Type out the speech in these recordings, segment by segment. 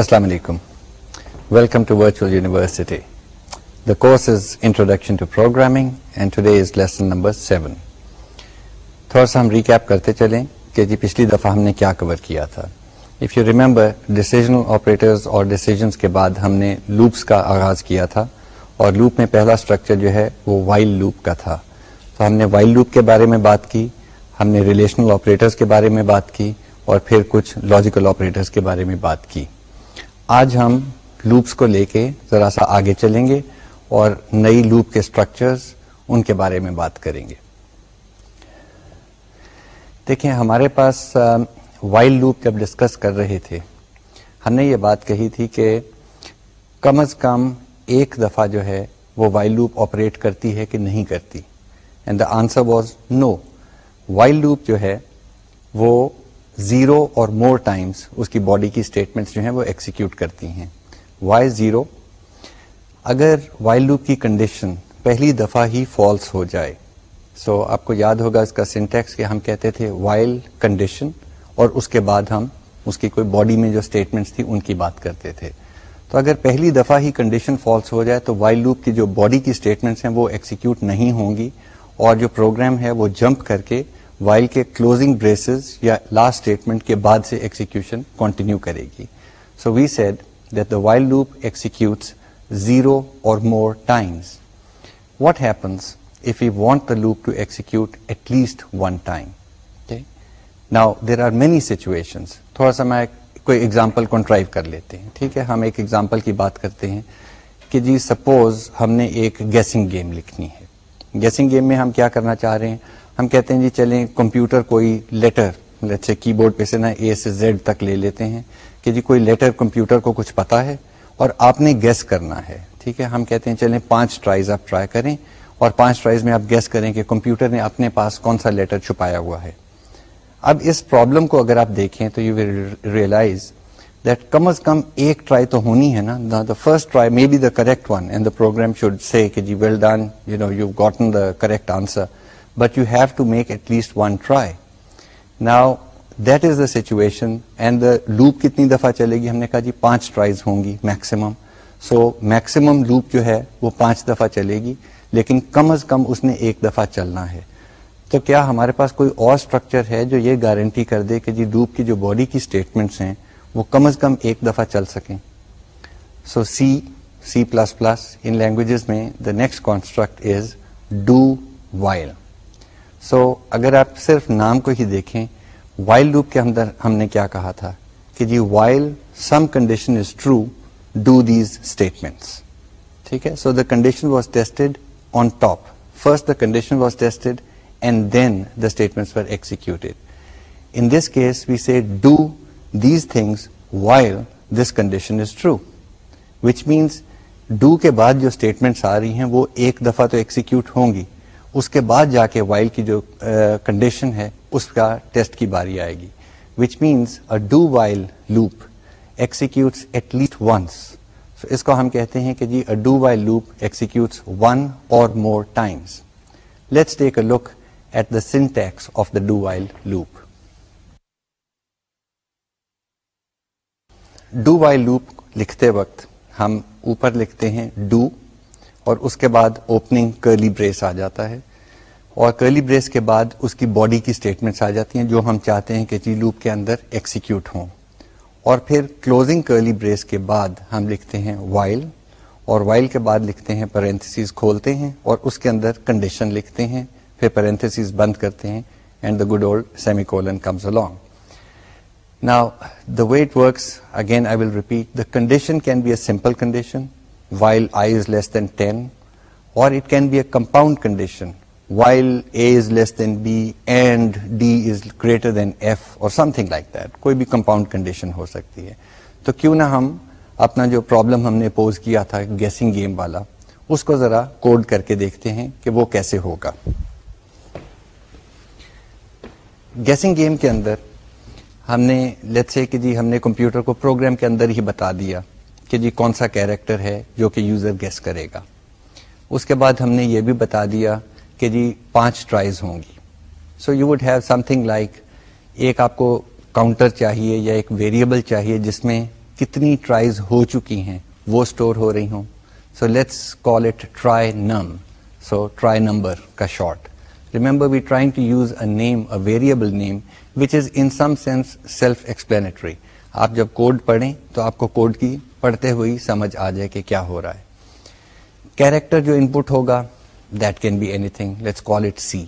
السلام علیکم welcome to virtual university the course is introduction to programming and today is lesson number seven تھوڑا سا ہم recap کرتے چلیں کہ جی پچھلی دفعہ ہم نے کیا کور کیا تھا if you remember decisional operators اور ڈیسیزنس کے بعد ہم نے لوپس کا آغاز کیا تھا اور لوپ میں پہلا اسٹرکچر جو ہے وہ وائلڈ لوپ کا تھا تو ہم نے وائلڈ لوپ کے بارے میں بات کی ہم نے ریلیشنل آپریٹرس کے بارے میں بات کی اور پھر کچھ لاجیکل آپریٹرس کے بارے میں بات کی آج ہم لوپس کو لے کے ذرا سا آگے چلیں گے اور نئی لوپ کے اسٹرکچرس ان کے بارے میں بات کریں گے دیکھیں ہمارے پاس وائلڈ لوپ جب ڈسکس کر رہے تھے ہم نے یہ بات کہی تھی کہ کم از کم ایک دفعہ جو ہے وہ وائلڈ لوپ آپریٹ کرتی ہے کہ نہیں کرتی and the answer was no while loop جو ہے وہ زیرو اور مور ٹائمس اس کی باڈی کی اسٹیٹمنٹس جو ہیں وہ ایکسیکیوٹ کرتی ہیں وائی زیرو اگر وائل لوپ کی کنڈیشن پہلی دفعہ ہی فالس ہو جائے سو so, آپ کو یاد ہوگا اس کا سینٹیکس کہ ہم کہتے تھے وائل کنڈیشن اور اس کے بعد ہم اس کی کوئی باڈی میں جو اسٹیٹمنٹس تھی ان کی بات کرتے تھے تو اگر پہلی دفعہ ہی کنڈیشن فالس ہو جائے تو وائل لوپ کی جو باڈی کی اسٹیٹمنٹس ہیں وہ ایکسیکیوٹ نہیں ہوں گی اور جو پروگرام ہے وہ جمپ کر کے وائل کے کلوزنگ بریسز یا لاسٹ اسٹیٹمنٹ کے بعد سے ایکسیکیوشن کنٹینیو کرے گی so we said that the while loop executes zero اور more times what happens if you want the loop to execute at least one time now there are many situation تھوڑا سا میں کوئی example کنٹرائیو کر لیتے ہیں ٹھیک ہے ہم ایک ایگزامپل کی بات کرتے ہیں کہ جی سپوز ہم نے ایک گیسنگ گیم لکھنی ہے گیسنگ گیم میں ہم کیا کرنا چاہ رہے ہیں ہم کہتے ہیں جی چلیں کمپیوٹر کوئی لیٹر اچھے کی بورڈ پہ سے نا اے سے زیڈ تک لے لیتے ہیں کہ جی کوئی لیٹر کمپیوٹر کو کچھ پتا ہے اور آپ نے گیس کرنا ہے ٹھیک ہے ہم کہتے ہیں چلیں پانچ ٹرائز آپ ٹرائی کریں اور پانچ ٹرائز میں آپ گیس کریں کہ کمپیوٹر نے اپنے پاس کون سا لیٹر چھپایا ہوا ہے اب اس پرابلم کو اگر آپ دیکھیں تو یو ریئلائز دیٹ کم از کم ایک ٹرائی تو ہونی ہے نا the first try may be the correct one and the program should say کہ جی well done you know you gotten the correct answer but you have to make at least one try now that is the situation and the loop کتنی دفعہ چلے گی ہم نے کہا جی پانچ tries ہوں گی میکسیمم سو میکسمم لوپ جو ہے وہ پانچ دفعہ چلے گی لیکن کم از کم اس نے ایک دفعہ چلنا ہے تو کیا ہمارے پاس کوئی اور اسٹرکچر ہے جو یہ گارنٹی کر دے کہ جی لوپ کی جو باڈی کی اسٹیٹمنٹس ہیں وہ کم از کم ایک دفعہ چل سکیں so C C plus plus ان لینگویجز میں the next construct is do while so so, اگر آپ صرف نام کو ہی دیکھیں وائل لوپ کے اندر ہم نے کیا کہا تھا کہ جی while some condition is true do these statements ٹھیک ہے so the condition was tested on top first the condition was tested and then the statement were executed in this case we see do these things while this condition is true which means do کے بعد جو statements آ رہی ہیں وہ ایک دفعہ تو ایکسی ہوں گی اس کے بعد جا کے وائل کی جو کنڈیشن ہے اس کا ٹیسٹ کی باری آئے گی which means a do while loop execute at least once اس کو ہم کہتے ہیں کہ جی a do while loop execute one اور more times let's take a look at the syntax of the do while loop do while loop لکھتے وقت ہم اوپر لکھتے ہیں ڈو اور اس کے بعد اوپننگ کرلی بریس آ جاتا ہے اور کرلی بریس کے بعد اس کی باڈی کی اسٹیٹمنٹس آ جاتی ہیں جو ہم چاہتے ہیں کہ جی لوپ کے اندر ایکسیکیوٹ ہوں اور پھر کلوزنگ کرلی بریس کے بعد ہم لکھتے ہیں وائل اور وائل کے بعد لکھتے ہیں پیرنتھسیز کھولتے ہیں اور اس کے اندر کنڈیشن لکھتے ہیں پھر پیرنتھسیز بند کرتے ہیں and the good old semi colon comes along now the wait works again I will repeat the condition can be a simple condition while i is less than ten or it can be a compound condition while a is less than b's greater than f or compound condition ہو سکتی ہے تو کیوں نہ ہم اپنا جو problem ہم نے پوز کیا تھا گیسنگ گیم والا اس کو ذرا کوڈ کر کے دیکھتے ہیں کہ وہ کیسے ہوگا گیسنگ گیم کے اندر ہم نے لیٹ سے کہ جی ہم نے کمپیوٹر کو پروگرام کے اندر ہی بتا دیا کہ جی کون سا کیریکٹر ہے جو کہ یوزر گیس کرے گا اس کے بعد ہم نے یہ بھی بتا دیا کہ جی پانچ ٹرائز ہوں گی so you would have something like ایک آپ کو کاؤنٹر چاہیے یا ایک ویریبل چاہیے جس میں کتنی ٹرائز ہو چکی ہیں وہ اسٹور ہو رہی ہوں so let's call it try num so try number کا short remember we trying to use a name a variable name which is in some sense self explanatory آپ جب کوڈ پڑھیں تو آپ کو کوڈ کی پڑھتے ہوئی سمجھ آ جائے کہ کیا ہو رہا ہے کیریکٹر جو ان پٹ ہوگا that can be anything let's call it c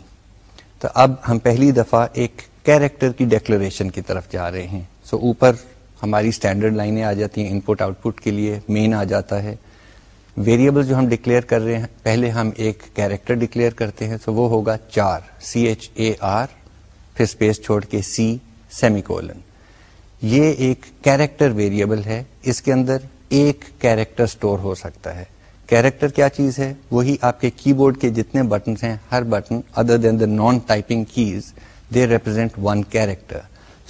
تو اب ہم پہلی دفعہ ایک کیریکٹر کی ڈیکلریشن کی طرف جا رہے ہیں سو so, اوپر ہماری اسٹینڈرڈ لائنیں آ جاتی ہیں ان پٹ آؤٹ پٹ کے لیے مین آ جاتا ہے ویریبل جو ہم ڈکلیئر کر رہے ہیں پہلے ہم ایک کیریکٹر ڈکلیئر کرتے ہیں سو so وہ ہوگا چار سی ایچ اے آر پھر اسپیس چھوڑ کے سی سیمیکولن یہ ایک کیریکٹر ویریبل ہے اس کے اندر ایک کیریکٹر سٹور ہو سکتا ہے کیریکٹر کیا چیز ہے وہی آپ کے کی بورڈ کے جتنے بٹنس ہیں ہر button other than the non typing keys they represent one character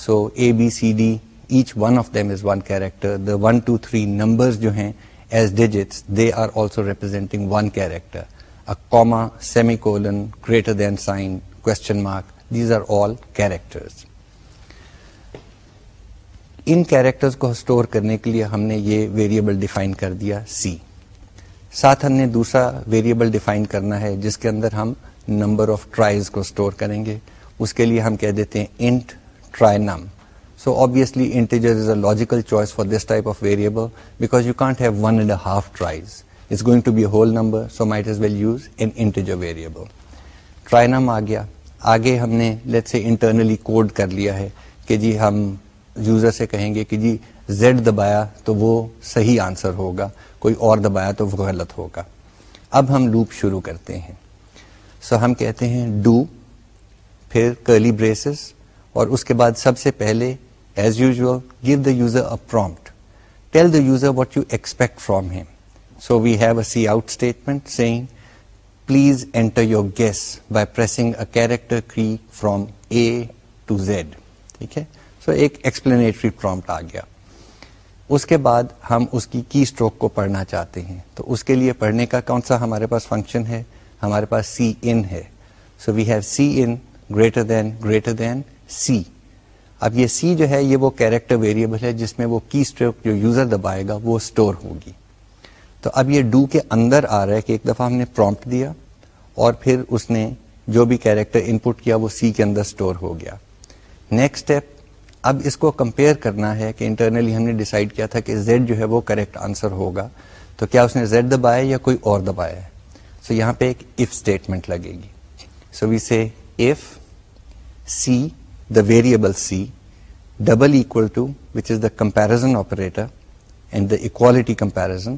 so A B C D H one of them is one character the one two three number جو ہیں as digits they are also representing one character comma semi colon greater than sign question mark these are all characters in characters کو store کرنے کے لیے ہم نے یہ variable define کر دیا سی ساتھ ہم نے دوسرا ویریبل ڈیفائن کرنا ہے جس کے اندر ہم نمبر آف ٹرائز کو اسٹور کریں گے اس کے لیے ہم کہہ دیتے ہیں int try num so obviously integer is a logical choice for this type of variable because you can't have one and half tries it's going to be whole number so might as well use an integer variable try num آ گیا آگے ہم نے let سے internally code کر لیا ہے کہ جی ہم یوزر سے کہیں گے کہ جی زیڈ دبایا تو وہ صحیح آنسر ہوگا کوئی اور دبایا تو وہ غلط ہوگا اب ہم لوپ شروع کرتے ہیں سو so, ہم کہتے ہیں ڈو پھر کرلی بریسز اور اس کے بعد سب سے پہلے as usual give the user a prompt tell the user what you expect from him so we have a cout statement saying please enter your guess by pressing a character carry from A to Z ٹھیک ہے سو explanatory prompt آ گیا اس کے بعد ہم اس کی کی stroke کو پڑھنا چاہتے ہیں تو اس کے لیے پڑھنے کا کون سا ہمارے پاس فنکشن ہے ہمارے پاس سی ان ہے so we have cin greater than greater than c اب یہ سی جو ہے یہ وہ کیریکٹر ویریبل ہے جس میں وہ کی اسٹروک جو یوزر دبائے گا وہ اسٹور ہوگی تو اب یہ ڈو کے اندر آ رہا ہے کہ ایک دفعہ ہم نے پرومپٹ دیا اور پھر اس نے جو بھی کیریکٹر ان پٹ کیا وہ سی کے اندر اسٹور ہو گیا نیکسٹ اسٹیپ اب اس کو کمپیئر کرنا ہے کہ انٹرنلی ہم نے ڈیسائیڈ کیا تھا کہ زیڈ جو ہے وہ کریکٹ آنسر ہوگا تو کیا اس نے زیڈ دبایا یا کوئی اور دبایا ہے سو سو so یہاں پہ ایک اسٹیٹمنٹ لگے گی we see c the variable double two which is the comparison operator and the equality comparison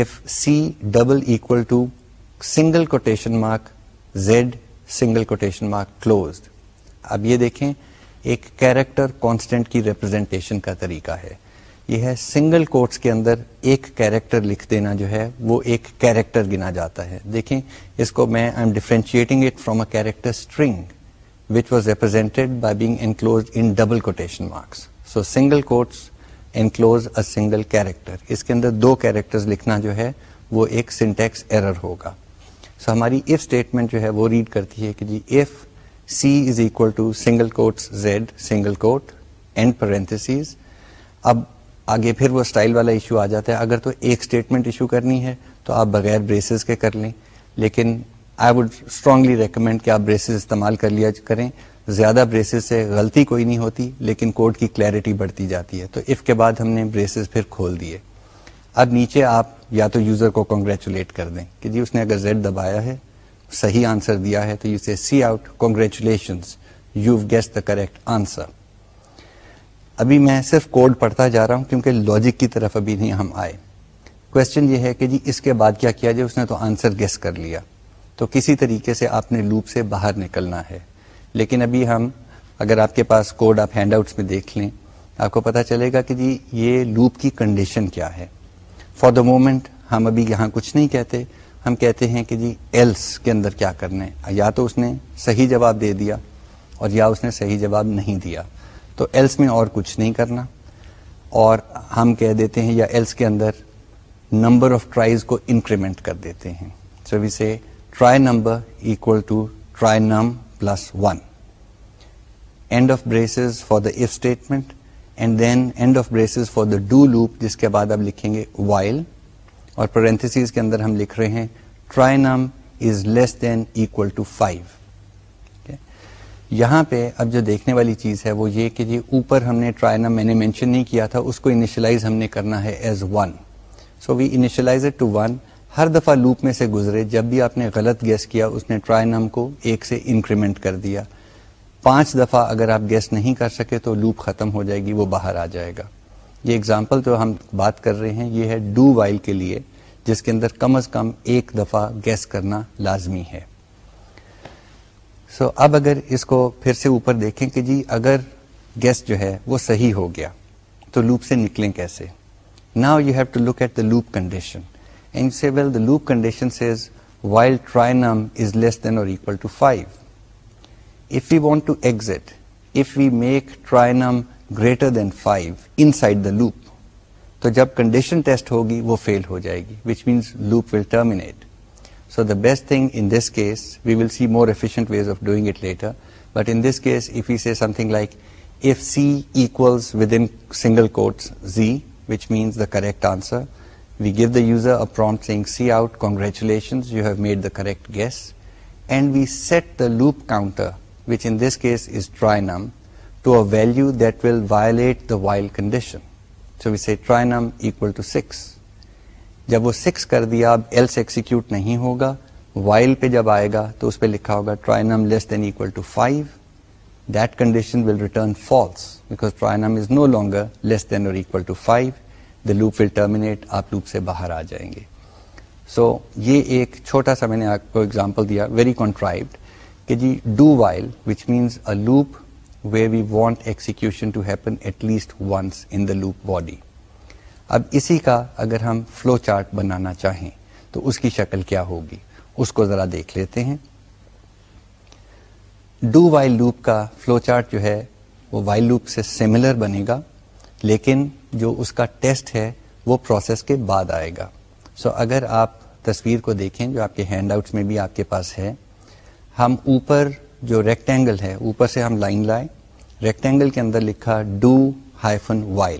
if c double two single quotation mark Z single quotation mark closed اب یہ دیکھیں ایک کیریکٹر کانسٹنٹ کی representation کا طریقہ ہے یہ ہے سنگل کوٹس کے اندر ایک کیریکٹر لکھ دینا جو ہے وہ ایک کیریکٹر گنا جاتا ہے دیکھیں اس کو میں I am differentiating it from a character string which was represented by being enclose in double quotation marks so single quotes enclose a single character اس کے اندر دو کیریکٹر لکھنا جو ہے وہ ایک سنٹیکس ایرر ہوگا سو so ہماری اف اسٹیٹمنٹ جو ہے وہ ریڈ کرتی ہے کہ جی if c is equal to single quote Z single quote and parentheses اب آگے پھر وہ اسٹائل والا ایشو آ جاتا ہے اگر تو ایک اسٹیٹمنٹ ایشو کرنی ہے تو آپ بغیر بریسز کے کر لیں لیکن آئی وڈ اسٹرانگلی ریکمینڈ کہ آپ بریسز استعمال کر لیا کریں زیادہ بریسز سے غلطی کوئی نہیں ہوتی لیکن کوڈ کی کلیئرٹی بڑھتی جاتی ہے تو اف کے بعد ہم نے بریسز پھر کھول دیے اب نیچے آپ یا تو یوزر کو کنگریچولیٹ کر دیں کہ جی اس نے اگر زیڈ دبایا ہے صحیح آنسر دیا ہے تو you see cout congratulation you guess the correct answer ابھی میں صرف کوڈ پڑھتا جا رہا ہوں کیونکہ لاجک کی طرف ابھی نہیں ہم آئے کوشچن یہ ہے کہ جی اس کے بعد کیا کیا جائے اس نے تو آنسر گیس کر لیا تو کسی طریقے سے آپ نے لوپ سے باہر نکلنا ہے لیکن ابھی ہم اگر آپ کے پاس کوڈ آپ ہینڈ آؤٹس میں دیکھ لیں آپ کو پتا چلے گا کہ جی یہ لوپ کی کنڈیشن کیا ہے فار دا مومنٹ ہم ابھی یہاں کچھ نہیں کہتے ہم کہتے ہیں کہ جی ایلس کے اندر کیا کرنا ہے یا تو اس نے صحیح جواب دے دیا اور یا اس نے صحیح جواب نہیں دیا تو ایلس میں اور کچھ نہیں کرنا اور ہم کہہ دیتے ہیں یا ایلس کے اندر نمبر آف ٹرائیز کو انکریمنٹ کر دیتے ہیں so we say try number equal to try num plus one end of braces for the if statement and then end of braces for the do loop جس کے بعد لکھیں گے while اور پرنتھس کے اندر ہم لکھ رہے ہیں try num is less than equal to five یہاں پہ اب جو دیکھنے والی چیز ہے وہ یہ کہ جی اوپر ہم نے ٹرائی نم میں نے مینشن نہیں کیا تھا اس کو انیشلائز ہم نے کرنا ہے as one so we initialize to one ہر دفعہ لوپ میں سے گزرے جب بھی آپ نے غلط گیس کیا اس نے ٹرائی نم کو ایک سے انکریمنٹ کر دیا پانچ دفعہ اگر آپ گیس نہیں کر سکے تو لوپ ختم ہو جائے گی وہ باہر آ جائے گا یہ اگزامپل جو ہم بات کر رہے ہیں یہ ہے ڈو وائل کے لیے جس کے اندر کم از کم ایک دفعہ گیس کرنا لازمی ہے سو so, اب اگر اس کو پھر سے اوپر دیکھیں کہ جی اگر گیس جو ہے وہ صحیح ہو گیا تو لوپ سے نکلیں کیسے now you have to look at the loop condition and see well the loop condition says while try num is less than or equal to five if you want to exit if you make try greater than five inside the loop تو جب condition test ہوگی وہ فیل ہو جائے گی which means loop will terminate so the best thing in this case we will see more efficient ways of doing it later but in this case if you see something like if c with in single quote Z which means the correct answer we give the user a prompt saying cout congratulation correct guess and we set the loop counter which in this case is try num جب آئے گا تو اس پہ لکھا ہوگا loop will terminate آپ loop سے باہر آ جائیں گے سو یہ ایک چھوٹا سا میں نے آپ کو اگزامپل دیا ویری کانٹرائڈ کہ جی while which means a loop way we want execution to happen at least once in the loop body اب اسی کا اگر ہم فلو چارٹ بنانا چاہیں تو اس کی شکل کیا ہوگی اس کو ذرا دیکھ لیتے ہیں ڈو وائی لوپ کا فلو چارٹ جو ہے وہ وائل لوپ سے سملر بنے گا لیکن جو اس کا ٹیسٹ ہے وہ پروسیس کے بعد آئے گا سو so, اگر آپ تصویر کو دیکھیں جو آپ کے ہینڈ آؤٹس میں بھی آپ کے پاس ہے ہم اوپر جو ریکٹینگل ہے اوپر سے ہم لائن لائے ریکٹینگل کے اندر لکھا do hyphen while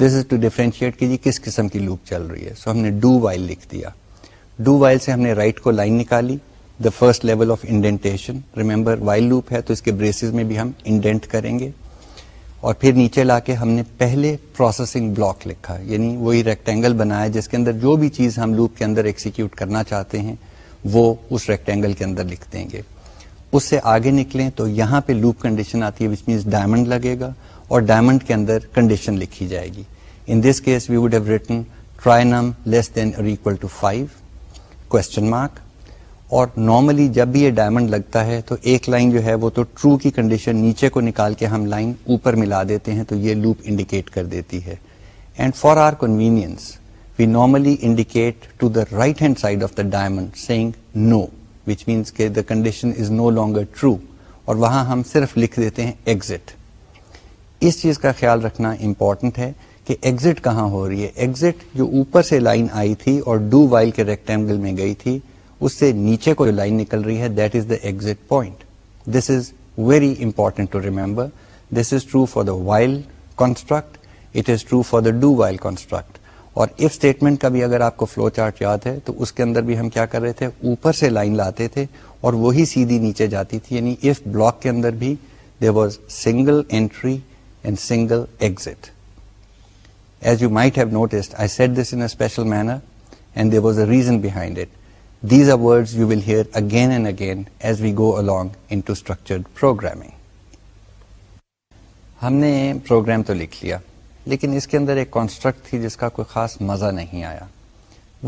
this is to differentiate کیجیے کس قسم کی لوپ چل رہی ہے سو ہم نے ڈو ڈو وائل وائل لکھ دیا سے ہم نے رائٹ کو لائن نکالی the first level of indentation remember while loop ہے تو اس کے بریسز میں بھی ہم انڈینٹ کریں گے اور پھر نیچے لا کے ہم نے پہلے پروسیسنگ بلاک لکھا یعنی وہی ریکٹینگل بنایا جس کے اندر جو بھی چیز ہم لوپ کے اندر ایکسیکیوٹ کرنا چاہتے ہیں وہ اس ریکٹینگل کے اندر لکھ دیں گے اس سے آگے نکلیں تو یہاں پہ لوپ کنڈیشن آتی ہے وچ مینس ڈائمنڈ لگے گا اور ڈائمنڈ کے اندر کنڈیشن لکھی جائے گی in this case we would have written try num less than or to five question mark اور نارملی جب بھی یہ ڈائمنڈ لگتا ہے تو ایک لائن جو ہے وہ تو ٹرو کی کنڈیشن نیچے کو نکال کے ہم لائن اوپر ملا دیتے ہیں تو یہ لوپ انڈیکیٹ کر دیتی ہے and for our convenience we normally indicate to the right hand side of the diamond saying no which means the condition is no longer true اور وہاں ہم صرف لکھ دیتے ہیں ایگزٹ اس چیز کا خیال رکھنا امپورٹنٹ ہے کہ ایگزٹ کہاں ہو رہی ہے ایگزٹ جو اوپر سے لائن آئی تھی اور ڈو وائل کے ریکٹینگل میں گئی تھی اس سے نیچے کو جو لائن نکل رہی ہے that is the exit point this is very important to remember this is true for the while construct it is true for the do while construct اور اف اسٹیٹمنٹ کا بھی اگر آپ کو فلو چارٹ یاد ہے تو اس کے اندر بھی ہم کیا کر رہے تھے اوپر سے لائن لاتے تھے اور وہی سیدھی نیچے جاتی تھی یعنی اف بلاک کے اندر بھی there was single entry and single exit as you might have I said this in special manner and there was a reason behind it these are words you will hear again and again as we go into structured programming ہم نے program تو لکھ لیا لیکن اس کے اندر ایک construct تھی جس کا کوئی خاص مزہ نہیں آیا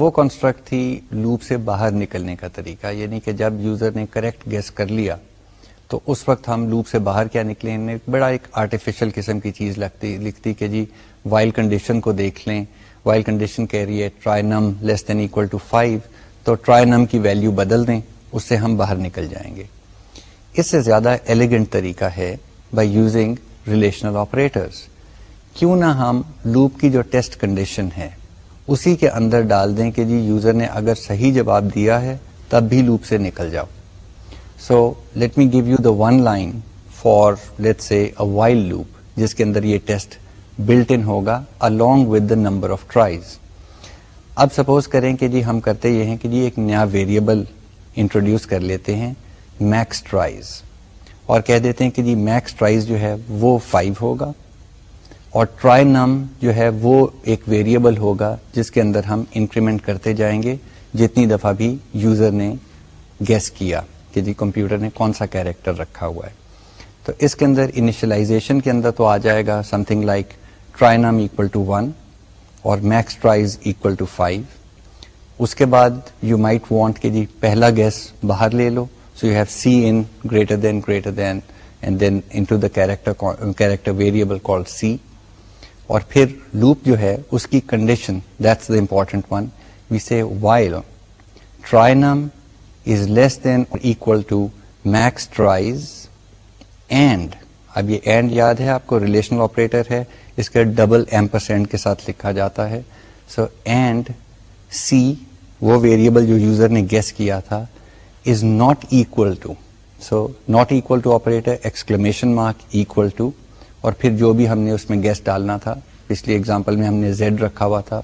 وہ کانسٹرکٹ تھی لوپ سے باہر نکلنے کا طریقہ یعنی کہ جب یوزر نے کریکٹ گیس کر لیا تو اس وقت ہم لوپ سے باہر کیا نکلیں بڑا ایک آرٹیفیشل قسم کی چیز لگتی لکھتی کہ جی وائل کنڈیشن کو دیکھ لیں وائلڈ کنڈیشن کہہ رہی ہے try num less than equal to five تو ٹرائی نم کی ویلیو بدل دیں اس سے ہم باہر نکل جائیں گے اس سے زیادہ ایلیگنٹ طریقہ ہے بائی یوزنگ ریلیشنل آپریٹرس کیوں نہ ہم لوپ کی جو ٹیسٹ کنڈیشن ہے اسی کے اندر ڈال دیں کہ جی یوزر نے اگر صحیح جواب دیا ہے تب بھی لوپ سے نکل جاؤ so let me give you the one line for let say while loop جس کے اندر یہ ٹیسٹ بلٹ ان ہوگا along with the number of tries اب سپوز کریں کہ جی ہم کرتے یہ ہیں کہ جی ایک نیا ویریبل انٹروڈیوس کر لیتے ہیں میکس ٹرائز اور کہہ دیتے ہیں کہ جی میکس ٹرائز جو ہے وہ فائیو ہوگا اور ٹرائی نام جو ہے وہ ایک ویریبل ہوگا جس کے اندر ہم انکریمنٹ کرتے جائیں گے جتنی دفعہ بھی یوزر نے گیس کیا کہ جی کمپیوٹر نے کون سا کیریکٹر رکھا ہوا ہے تو اس کے اندر انیشلائزیشن کے اندر تو آ جائے گا something like try num equal to one اور max tries equal to five اس کے بعد یو مائٹ وانٹ کہ جی پہلا گیس باہر لے لو so you have cin greater than greater than and then into the character character variable call c اور پھر لوپ جو ہے اس کی condition that's the important one we see while try num is less than equal to max tries and اب یہ and یاد ہے آپ کو ریلیشنل آپریٹر ہے اس کے ڈبل ایم پرسینٹ کے ساتھ لکھا جاتا ہے سو اینڈ سی وہ ویریبل جو یوزر نے گیس کیا تھا is not equal to so not equal to operator exclamation mark equal to اور پھر جو بھی ہم نے اس میں گیس ڈالنا تھا پچھلی اگزامپل میں ہم نے زیڈ رکھا ہوا تھا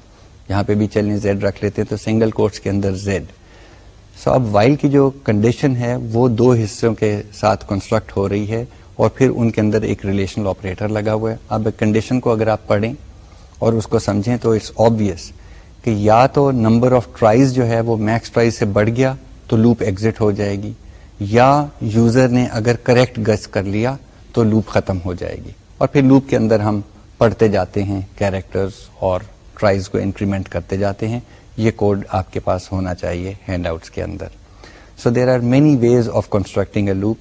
یہاں پہ بھی چلیں زیڈ رکھ لیتے تو سنگل کوٹس کے اندر زیڈ سو اب وائل کی جو کنڈیشن ہے وہ دو حصوں کے ساتھ کنسٹرکٹ ہو رہی ہے اور پھر ان کے اندر ایک ریلیشنل آپریٹر لگا ہوا ہے اب کنڈیشن کو اگر آپ پڑھیں اور اس کو سمجھیں تو اٹس آبویس کہ یا تو نمبر آف ٹرائز جو ہے وہ میکس ٹرائز سے بڑھ گیا تو لوپ ایگزٹ ہو جائے گی یا یوزر نے اگر کریکٹ گس کر لیا تو لوپ ختم ہو جائے گی اور پھر لوپ کے اندر ہم پڑھتے جاتے ہیں کیریکٹرز اور ٹرائز کو انکریمنٹ کرتے جاتے ہیں یہ کوڈ آپ کے پاس ہونا چاہیے ہینڈ آؤٹس کے اندر so there are many ways of constructing a loop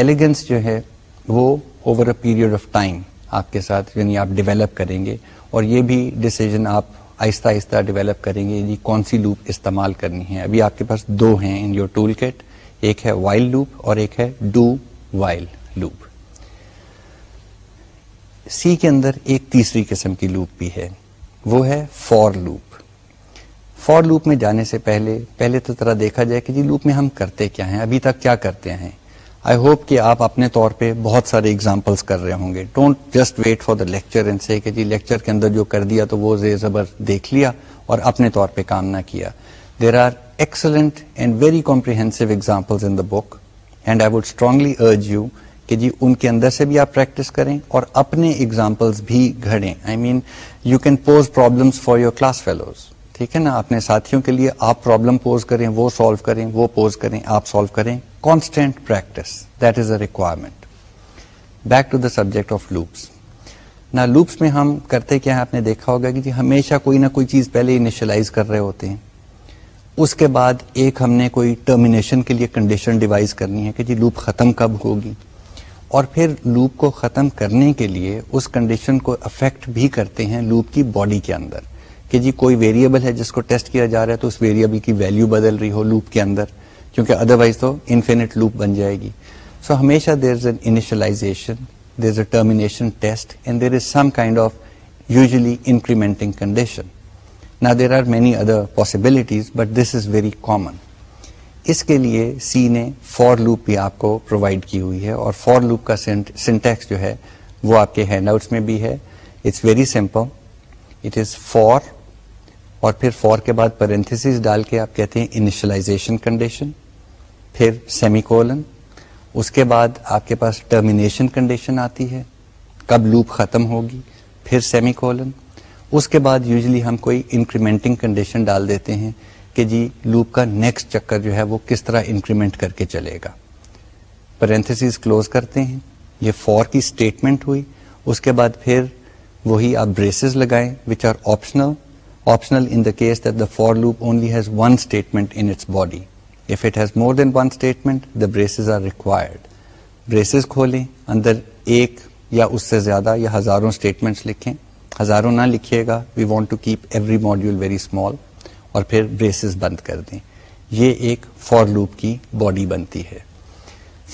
elegance جو ہے وہ over a period of time آپ کے ساتھ یعنی آپ ڈیولپ کریں گے اور یہ بھی ڈسیزن آپ آہستہ آہستہ ڈیولپ کریں گے یعنی کون سی لوپ استعمال کرنی ہے ابھی آپ کے پاس دو ہیں ان یور ٹول کٹ ایک ہے وائلڈ لوپ اور ایک ہے ڈو وائلڈ لوپ سی کے اندر ایک تیسری قسم کی لوپ بھی ہے وہ ہے فور لوپ فور لوپ میں جانے سے پہلے پہلے تو طرح دیکھا جائے کہ جی لوپ میں ہم کرتے کیا ہیں ابھی تک کیا کرتے ہیں آئی ہوپ کہ آپ اپنے طور پہ بہت سارے اگزامپلس کر رہے ہوں گے don't just wait for the lecture سے کہ جی لیکچر کے اندر جو کر دیا تو وہ زیر زبر دیکھ لیا اور اپنے طور پہ کام نہ کیا there are excellent and very examples in the book and I would strongly urge you کہ جی ان کے اندر سے بھی آپ پریکٹس کریں اور اپنے اگزامپلس بھی گھڑیں I mean you can pose problems for your class fellows ٹھیک ہے نا اپنے ساتھیوں کے لیے آپ پرابلم پوز کریں وہ سالو کریں وہ پوز کریں آپ سالو کریں constant practice that is a requirement back to the subject of loops نہ لوپس میں ہم کرتے کیا ہیں آپ نے دیکھا ہوگا کہ جی ہمیشہ کوئی نہ کوئی چیز پہلے انیشلائز کر رہے ہوتے ہیں اس کے بعد ایک ہم نے کوئی ٹرمینیشن کے لیے کنڈیشن ڈیوائز کرنی ہے کہ جی لوپ ختم کب ہوگی اور پھر لوپ کو ختم کرنے کے لیے اس کنڈیشن کو افیکٹ بھی کرتے ہیں لوپ کی باڈی کے اندر کہ جی کوئی ویریبل ہے جس کو ٹیسٹ کیا جا رہا ہے تو اس ویریبل کی ویلو بدل رہی ہو لوپ کے اندر کیونکہ ادر وائز تو انفینٹ لوپ بن جائے گی سو so, ہمیشہ there is an initialization there is a termination test and there is some kind of usually incrementing condition نا there are many other possibilities but this is very common اس کے لیے C نے for loop بھی آپ کو provide کی ہوئی ہے اور فور لوپ کا سنٹیکس جو ہے وہ آپ کے ہینڈ آؤٹس میں بھی ہے it's very simple it is for for اور پھر پھر کے کے بعد ڈال آپ کہتے ہیں انیشلائزیشن کنڈیشن سیمی کولن اس کے بعد آپ کے پاس ٹرمینیشن کنڈیشن آتی ہے کب لوپ ختم ہوگی پھر سیمی کولن اس کے بعد یوزلی ہم کوئی انکریمنٹنگ کنڈیشن ڈال دیتے ہیں کہ جی لوپ کا نیکسٹ چکر جو ہے وہ کس طرح انکریمنٹ کر کے چلے گا پرینتھسز کلوز کرتے ہیں یہ فور کی اسٹیٹمنٹ ہوئی اس کے بعد پھر وہی آپ بریسز لگائیں which are optional optional in the case that the for loop only has one statement in its body if it has more than one statement the braces are required braces کھولیں اندر ایک یا اس سے زیادہ یا ہزاروں statements لکھیں ہزاروں نہ لکھیے گا we want to keep every module very small اور پھر بریسز بند کر دیں یہ ایک فور لوپ کی باڈی بنتی ہے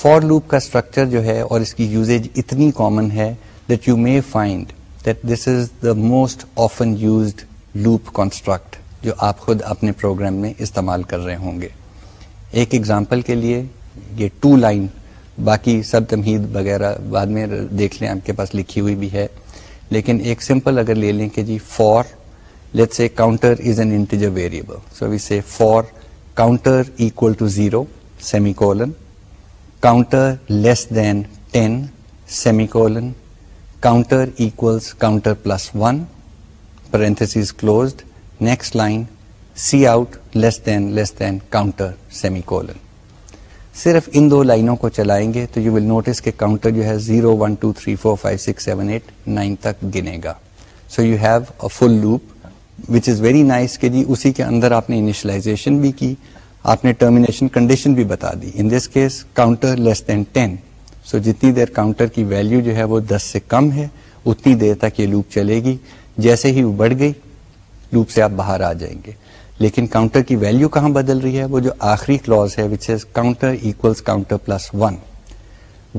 فور لوپ کا اسٹرکچر جو ہے اور اس کی یوزیج اتنی کامن ہے that that you may find this is the most often used loop construct جو آپ خود اپنے پروگرام میں استعمال کر رہے ہوں گے ایک ایگزامپل کے لیے یہ ٹو لائن باقی سب تمہید وغیرہ بعد میں دیکھ لیں آپ کے پاس لکھی ہوئی بھی ہے لیکن ایک سمپل اگر لے لیں کہ جی for let's say counter is an integer variable. So we say for counter equal to 0, semicolon, counter less than 10, semicolon, counter equals counter plus 1, parenthesis closed, next line, c out less than less than counter, semicolon. صرف ان دو لائنوں کو چلائیں گے تو you will notice کہ counter جو ہے zero one two three four five six seven eight nine تک گنے گا so you have a full loop which is very nice کہ جی اسی کے اندر آپ نے انیشلائزیشن بھی کی آپ نے ٹرمینیشن کنڈیشن بھی بتا دی in this case counter less than ten so جتنی دیر کاؤنٹر کی ویلیو جو ہے وہ دس سے کم ہے اتنی دیر تک یہ لوپ چلے گی جیسے ہی وہ بڑھ گئی لوپ سے آپ باہر آ جائیں گے لیکن کاؤنٹر کی ویلیو کہاں بدل رہی ہے وہ جو آخری کلاز ہے which is counter equals counter plus one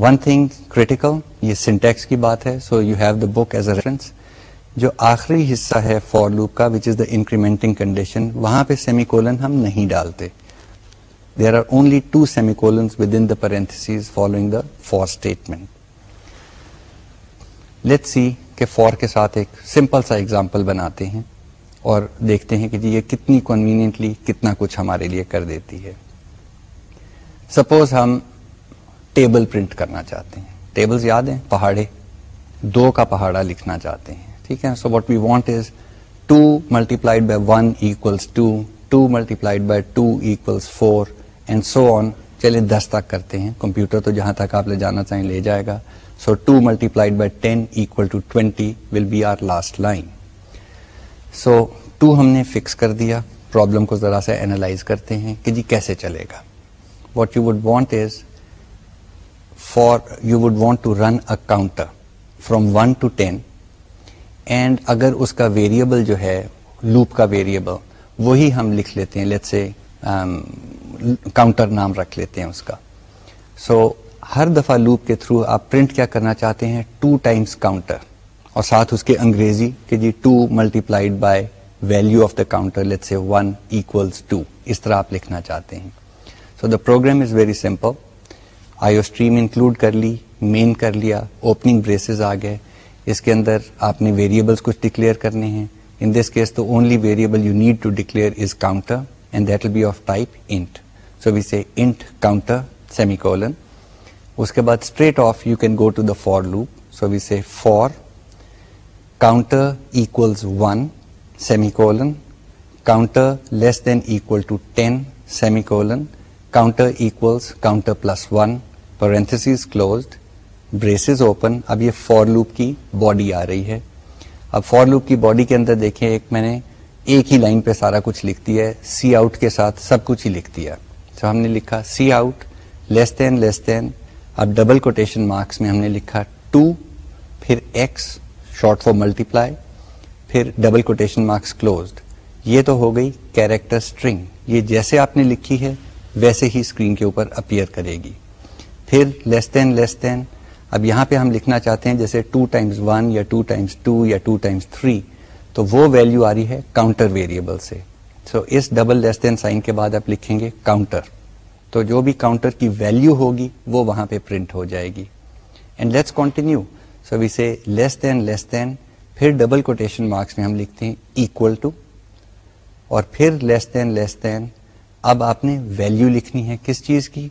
one thing critical یہ سنٹیکس کی بات ہے so you have the book as a reference جو آخری حصہ ہے فور لوپ کا which is the incrementing condition وہاں پہ سیمی کولن ہم نہیں ڈالتے there are only two semicolon within the pair following the for statement let see کہ فور کے ساتھ ایک سمپل سا ایگزامپل بناتے ہیں اور دیکھتے ہیں کہ جی یہ کتنی کنوینئنٹلی کتنا کچھ ہمارے لیے کر دیتی ہے سپوز ہم ٹیبل پرنٹ کرنا چاہتے ہیں ٹیبلز یاد ہیں پہاڑے دو کا پہاڑا لکھنا چاہتے ہیں ٹھیک ہے so what we want is to multiplied by one two multiplied by two four and so on چلے دس تک کرتے ہیں کمپیوٹر تو جہاں تک آپ لے جانا چاہیں لے جائے گا so two multiplied by ten two twenty will be our last line so two ہم نے فکس کر دیا پرابلم کو ذرا سا اینالائز کرتے ہیں کہ جی کیسے چلے گا what you would want is for you would want to run a counter from one to ten and اگر اس کا ویریبل جو ہے لوپ کا ویریبل وہی ہم لکھ لیتے ہیں لیٹ سے کاؤنٹر نام رکھ لیتے ہیں اس کا سو ہر دفعہ لوپ کے تھرو آپ پرنٹ کیا کرنا چاہتے ہیں ٹو ٹائمس کاؤنٹر اور ساتھ اس کے انگریزی کہ جی two multiplied by value of the counter let say one equals two اس طرح آپ لکھنا چاہتے ہیں so the program is very simple iostream include کر لی مین کر لیا اوپننگ بریسز آ گئے اس کے اندر آپ نے ویریبلس کچھ ڈکلیئر کرنے ہیں ان دس کیس تو only variable you need to declare is counter and that will be of type int so we int counter semicolon اس کے بعد straight off you can go to the for loop so we for counter equals one semicolon counter less than to ten semicolon counter equals counter plus one parenthesis closed braces open اب یہ for loop کی body آ رہی ہے اب for loop کی body کے اندر دیکھیں ایک میں نے ایک ہی لائن پہ سارا کچھ لکھ دیا ہے سی آؤٹ کے ساتھ سب کچھ ہی لکھ دیا تو ہم نے لکھا C out less less than than اب ڈبل کوٹیشن مارکس میں ہم نے لکھا ٹو پھر ایکس شارٹ فور ملٹی پلائی پھر ڈبل کوٹیشن مارکس کلوزڈ یہ تو ہو گئی کیریکٹر اسٹرنگ یہ جیسے آپ نے لکھی ہے ویسے ہی اسکرین کے اوپر اپیئر کرے گی پھر لیس دین لیس دین اب یہاں پہ ہم لکھنا چاہتے ہیں جیسے ٹو ٹائمس ون یا ٹو ٹائمس ٹو یا ٹو ٹائمس تھری تو وہ ویلو آ رہی ہے کاؤنٹر ویریبل سے سو so, اس ڈبل لیس دین سائن کے بعد آپ لکھیں گے کاؤنٹر تو جو بھی کاؤنٹر کی ویلو ہوگی وہ وہاں پہ پرنٹ ہو جائے گی and let's continue so we say less than less than پھر ڈبل کوٹیشن مارکس میں ہم لکھتے ہیں ایکول ٹو اور پھر لیس دین لیس دین اب آپ نے ویلو لکھنی ہے کس چیز کی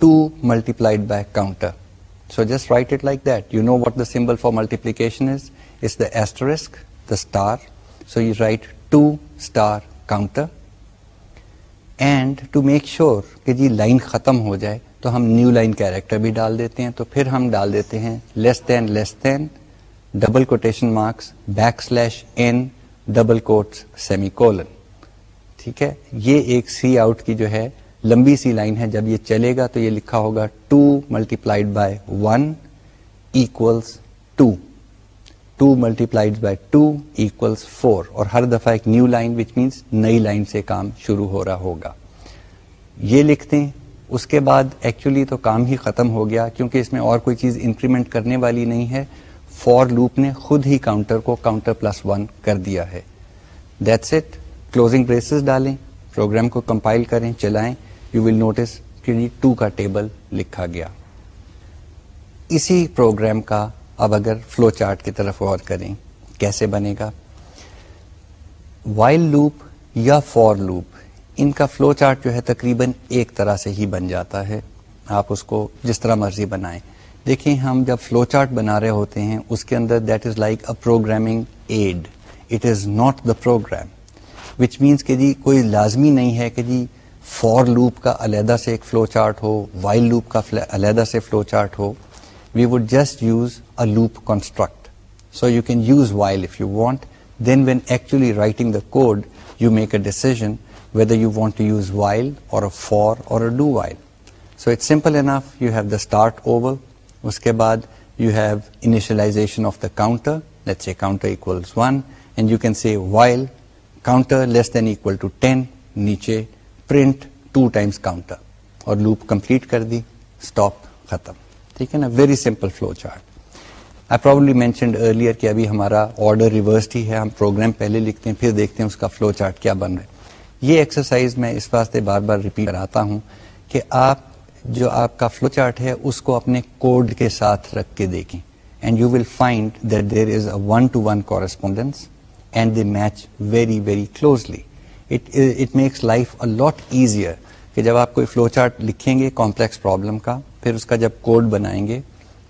two multiplied by counter so just write it like that you know what the symbol for multiplication is the asterisk the star so you write two star counter and to make sure کہ جی line ختم ہو جائے تو ہم new line character بھی ڈال دیتے ہیں تو پھر ہم ڈال دیتے ہیں less than less than double quotation marks backslash n double quotes semicolon ٹھیک ہے یہ ایک سی آؤٹ کی جو ہے لمبی سی لائن ہے جب یہ چلے گا تو یہ لکھا ہوگا two multiplied by one equals two two multiplied by two four اور ہر دفعہ ایک نیو لائن وچ مینس نئی لائن سے کام شروع ہو رہا ہوگا یہ لکھتے ہیں اس کے بعد ایکچولی تو کام ہی ختم ہو گیا کیونکہ اس میں اور کوئی چیز انکریمنٹ کرنے والی نہیں ہے فور لوپ نے خود ہی کاؤنٹر کو کاؤنٹر پلس ون کر دیا ہے دیٹس اٹ کلوزنگ بریسز ڈالیں پروگرام کو کمپائل کریں چلائیں یو ول نوٹس کہ ٹو کا ٹیبل لکھا گیا اسی پروگرام کا اب اگر فلو چارٹ کی طرف غور کریں کیسے بنے گا وائل لوپ یا فور لوپ ان کا فلو چارٹ جو ہے تقریباً ایک طرح سے ہی بن جاتا ہے آپ اس کو جس طرح مرضی بنائیں دیکھیں ہم جب فلو چارٹ بنا رہے ہوتے ہیں اس کے اندر that is like a programming aid it is not the program which means کہ جی کوئی لازمی نہیں ہے کہ جی فور لوپ کا علیحدہ سے ایک فلو چارٹ ہو وائل لوپ کا علیحدہ سے flow chart who we would just use a loop construct so you can use while if you want then when actually writing the code you make a decision whether you want to use while or for or do while so it simple enough you have the start over اس کے بعد you have initialization of the counter let's a counter counter equals one and you can see while less than equal to ten نیچے print two times counter اور loop complete کر دی stop ختم ٹھیک ہے نا very simple flow chart I probably mentioned earlier کہ ابھی ہمارا آرڈر ریورسڈ ہی ہے ہم پروگرام پہلے لکھتے ہیں پھر دیکھتے ہیں اس کا فلو چارٹ کیا بن رہا ہے یہ ایکسرسائز میں اس واسطے بار بار ریپیٹ کراتا ہوں کہ آپ جو آپ کا فلو چارٹ ہے اس کو اپنے کوڈ کے ساتھ رکھ کے دیکھیں and you will find that there is a one to one correspondence and they match very very closely it makes life a lot easier کہ جب آپ کوئی فلو چارٹ لکھیں گے کمپلیکس پرابلم کا پھر اس کا جب کوڈ بنائیں گے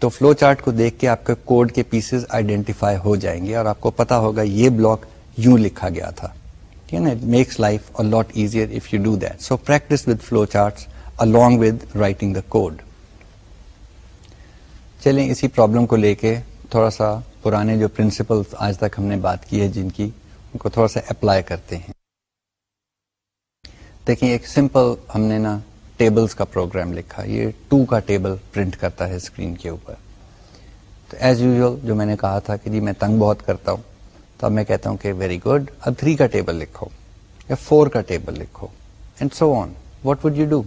تو فلو چارٹ کو دیکھ کے آپ کے کوڈ کے پیسز آئیڈینٹیفائی ہو جائیں گے اور آپ کو پتا ہوگا یہ بلاک یوں لکھا گیا تھا ٹھیک ہے نا it makes life a lot lot easier if you do that so practice with flow chart along with writing the code چلیں اسی پرابلم کو لے کے تھوڑا سا پرانے جو پرنسپل آج تک ہم نے بات کی ہے جن کی ان کو تھوڑا سا اپلائی کرتے ہیں دیکھیں ایک سمپل ہم نے نا ٹیبلس کا پروگرام لکھا یہ ٹو کا ٹیبل پرنٹ کرتا ہے اسکرین کے اوپر تو ایز یوزل جو میں نے کہا تھا کہ جی میں تنگ بہت کرتا ہوں تو اب میں کہتا ہوں کہ ویری گڈ اب تھری کا ٹیبل لکھو یا فور کا ٹیبل لکھو and so on what would you do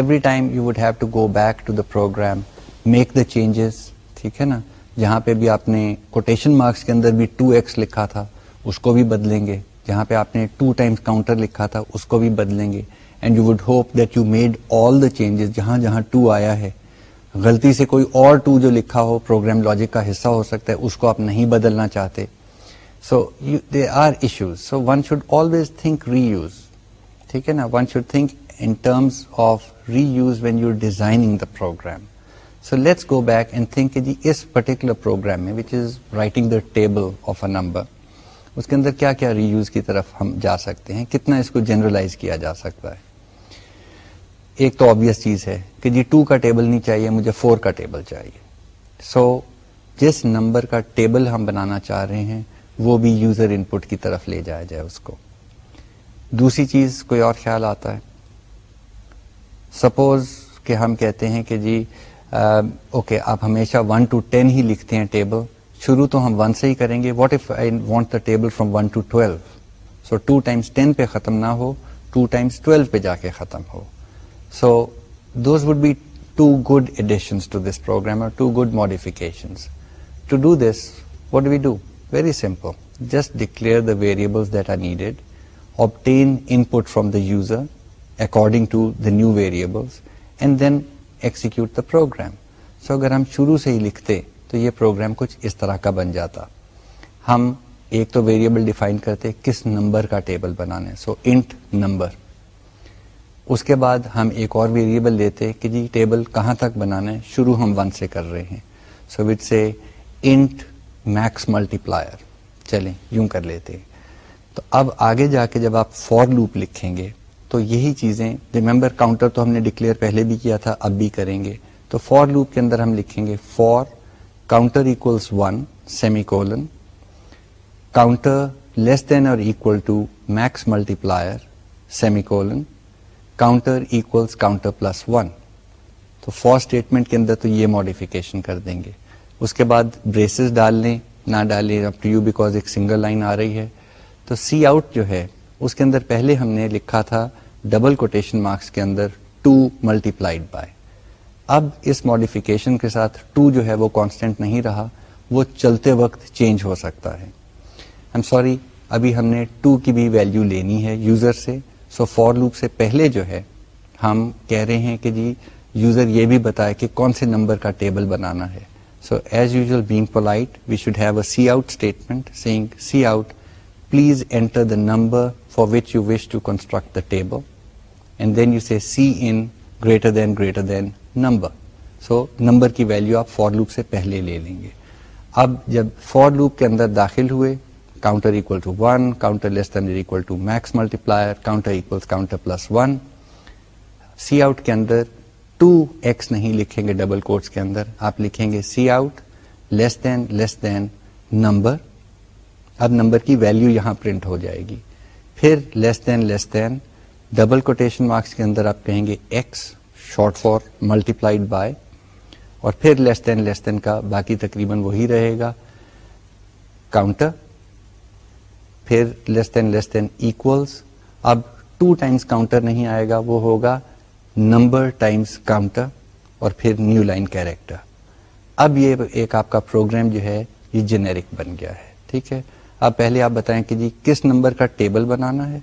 every time you would have to go back to the program make the changes ٹھیک ہے نا جہاں پہ بھی آپ نے کوٹیشن مارکس کے اندر بھی ٹو ایکس لکھا تھا اس کو بھی بدلیں گے جہاں پہ آپ نے ٹو ٹائمس کاؤنٹر لکھا تھا اس کو بھی بدلیں گے and you would hope that you made all the changes جہاں جہاں ٹو آیا ہے غلطی سے کوئی اور ٹو جو لکھا ہو پروگرام لاجک کا حصہ ہو سکتا ہے اس کو آپ نہیں بدلنا چاہتے so they are issues so one should always think reuse ٹھیک ہے نا one should think in terms of reuse when you designing the program so let's go back and think جی اس پرٹیکولر پروگرام میں which is writing the table of a number اس کے اندر کیا کیا ری use کی طرف ہم جا سکتے ہیں کتنا اس کو جنرلائز کیا جا سکتا ہے ایک تو آبیس چیز ہے کہ جی ٹو کا ٹیبل نہیں چاہیے مجھے فور کا ٹیبل چاہیے سو so, جس نمبر کا ٹیبل ہم بنانا چاہ رہے ہیں وہ بھی یوزر ان پٹ کی طرف لے جایا جائے اس کو دوسری چیز کوئی اور خیال آتا ہے سپوز کہ ہم کہتے ہیں کہ جی اوکے okay, آپ ہمیشہ ون ٹو ٹین ہی لکھتے ہیں ٹیبل شروع تو ہم ون سے ہی کریں گے what if I want the table from one to twelve so two times ten پہ ختم نہ ہو ٹو ٹائمس ٹویلو پہ جا کے ختم ہو so those would be two good additions to this program to two good modifications do this what we do very simple just declare the variable that are needed obtain input from the user according to the new variables and then ایک the program سو اگر ہم شروع سے ہی لکھتے تو یہ programme کچھ اس طرح کا بن جاتا ہم ایک تو ویریبل ڈیفائن کرتے کس نمبر کا ٹیبل بنانا سو انٹ نمبر اس کے بعد ہم ایک اور ویریبل دیتے کہ جی ٹیبل کہاں تک بنانا شروع ہم ون سے کر رہے ہیں so what say int max multiplier چلیں یوں کر لیتے تو اب آگے جا کے جب آپ فور لوپ لکھیں گے تو یہی چیزیں ریمبر کاؤنٹر تو ہم نے ڈکلیئر پہلے بھی کیا تھا اب بھی کریں گے تو فور لوپ کے اندر ہم لکھیں گے for counter equals one colon counter less than اور plier semicolon counter equals counter plus one تو فور اسٹیٹمنٹ کے اندر تو یہ ماڈیفکیشن کر دیں گے اس کے بعد بریسز ڈال لیں نہ ڈالیں یو بیکاز ایک سنگل لائن آ رہی ہے تو سی آؤٹ جو ہے اس کے اندر پہلے ہم نے لکھا تھا ڈبل کوٹیشن مارکس کے اندر ٹو ملٹی پلائڈ بائی اب اس ماڈیفکیشن کے ساتھ ٹو جو ہے وہ کانسٹینٹ نہیں رہا وہ چلتے وقت چینج ہو سکتا ہے سوری ابھی ہم نے ٹو کی بھی ویلو لینی ہے یوزر سے سو فور لوپ سے پہلے جو ہے ہم کہہ رہے ہیں کہ جی یوزر یہ بھی بتائے کہ کون سے نمبر کا ٹیبل بنانا ہے so as usual being polite we should have a cout statement saying cout please enter the number for which you wish to construct the table and then you see cin greater than greater than number so number کی value آپ for loop سے پہلے لے لیں گے اب جب for loop کے اندر داخل ہوئے counter equal equal equal two two one counter counter counter less than max multiplier plus one cout کے اندر ٹو ایکس نہیں لکھیں گے ڈبل کوٹس کے اندر آپ لکھیں گے cout less than less than number اب نمبر کی ویلو یہاں پرنٹ ہو جائے گی پھر less than less than double quotation marks کے اندر آپ کہیں گے x short for multiplied by اور پھر لیس دین لیس دین کا باقی تقریباً وہی رہے گا کاؤنٹر پھر less than less than equals اب ٹو ٹائمس کاؤنٹر نہیں آئے گا وہ ہوگا نمبر ٹائمس کاؤنٹر اور پھر نیو لائن کیریکٹر اب یہ ایک آپ کا پروگرام جو ہے یہ جنیرک بن گیا ہے ٹھیک ہے اب پہلے آپ بتائیں کہ جی کس نمبر کا ٹیبل بنانا ہے